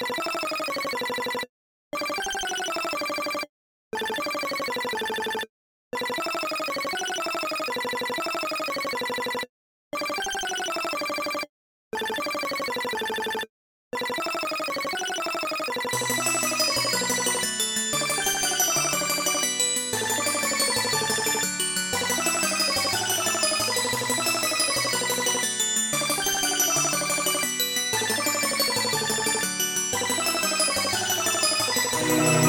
you Thank